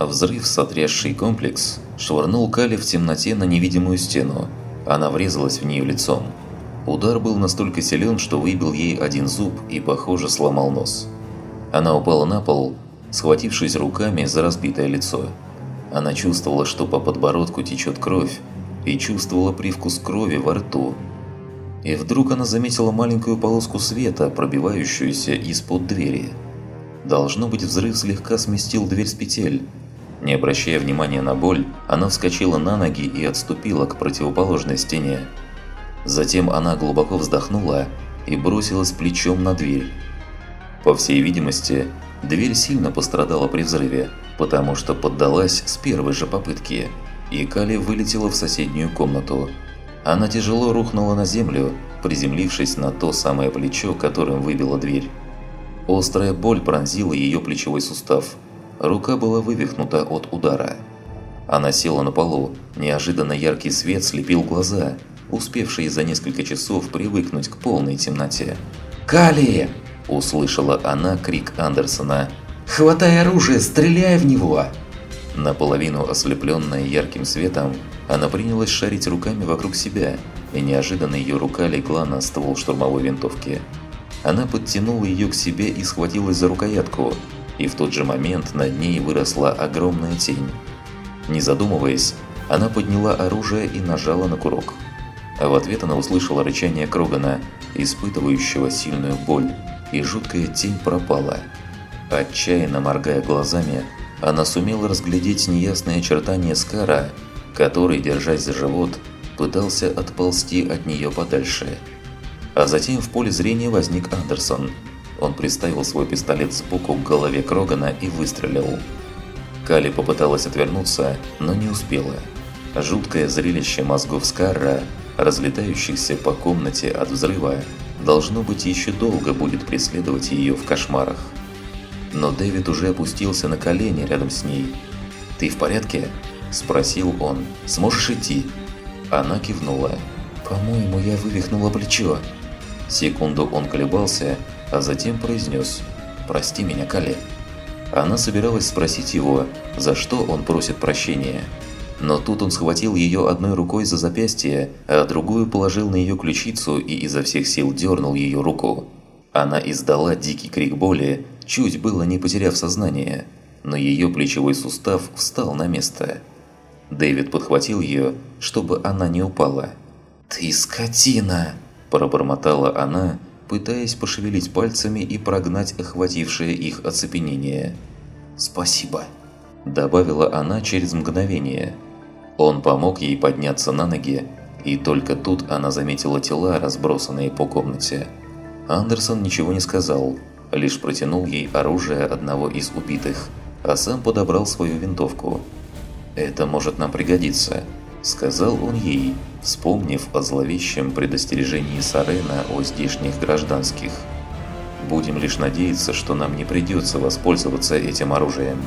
Взрыв, сотрясший комплекс, швырнул Кали в темноте на невидимую стену. Она врезалась в нее лицом. Удар был настолько силен, что выбил ей один зуб и, похоже, сломал нос. Она упала на пол, схватившись руками за разбитое лицо. Она чувствовала, что по подбородку течет кровь, и чувствовала привкус крови во рту. И вдруг она заметила маленькую полоску света, пробивающуюся из-под двери. Должно быть, взрыв слегка сместил дверь с петель, не обращая внимания на боль, она вскочила на ноги и отступила к противоположной стене. Затем она глубоко вздохнула и бросилась плечом на дверь. По всей видимости, дверь сильно пострадала при взрыве, потому что поддалась с первой же попытки, и Кали вылетела в соседнюю комнату. Она тяжело рухнула на землю, приземлившись на то самое плечо, которым выбила дверь. Острая боль пронзила ее плечевой сустав – Рука была вывихнута от удара. Она села на полу, неожиданно яркий свет слепил глаза, успевшие за несколько часов привыкнуть к полной темноте. «Кали!» – услышала она крик Андерсона. «Хватай оружие, стреляй в него!» Наполовину ослепленная ярким светом, она принялась шарить руками вокруг себя, и неожиданно ее рука легла на ствол штурмовой винтовки. Она подтянула ее к себе и схватилась за рукоятку, и в тот же момент над ней выросла огромная тень. Не задумываясь, она подняла оружие и нажала на курок. А в ответ она услышала рычание Крогана, испытывающего сильную боль, и жуткая тень пропала. Отчаянно моргая глазами, она сумела разглядеть неясные очертания Скара, который, держась за живот, пытался отползти от нее подальше. А затем в поле зрения возник Андерсон – он приставил свой пистолет сбоку к голове Крогана и выстрелил. Кали попыталась отвернуться, но не успела. Жуткое зрелище мозгов Скарра, разлетающихся по комнате от взрыва, должно быть еще долго будет преследовать ее в кошмарах. Но Дэвид уже опустился на колени рядом с ней. «Ты в порядке?» – спросил он. «Сможешь идти?» Она кивнула. «По-моему, я вывихнула плечо». Секунду он колебался, а затем произнес «Прости меня, Кали». Она собиралась спросить его, за что он просит прощения. Но тут он схватил ее одной рукой за запястье, а другую положил на ее ключицу и изо всех сил дернул ее руку. Она издала дикий крик боли, чуть было не потеряв сознание, но ее плечевой сустав встал на место. Дэвид подхватил ее, чтобы она не упала. «Ты скотина!» – пробормотала она, пытаясь пошевелить пальцами и прогнать охватившее их оцепенение. «Спасибо», – добавила она через мгновение. Он помог ей подняться на ноги, и только тут она заметила тела, разбросанные по комнате. Андерсон ничего не сказал, лишь протянул ей оружие одного из убитых, а сам подобрал свою винтовку. «Это может нам пригодиться», – сказал он ей, вспомнив о зловещем предостережении Сарена о здешних гражданских. «Будем лишь надеяться, что нам не придется воспользоваться этим оружием».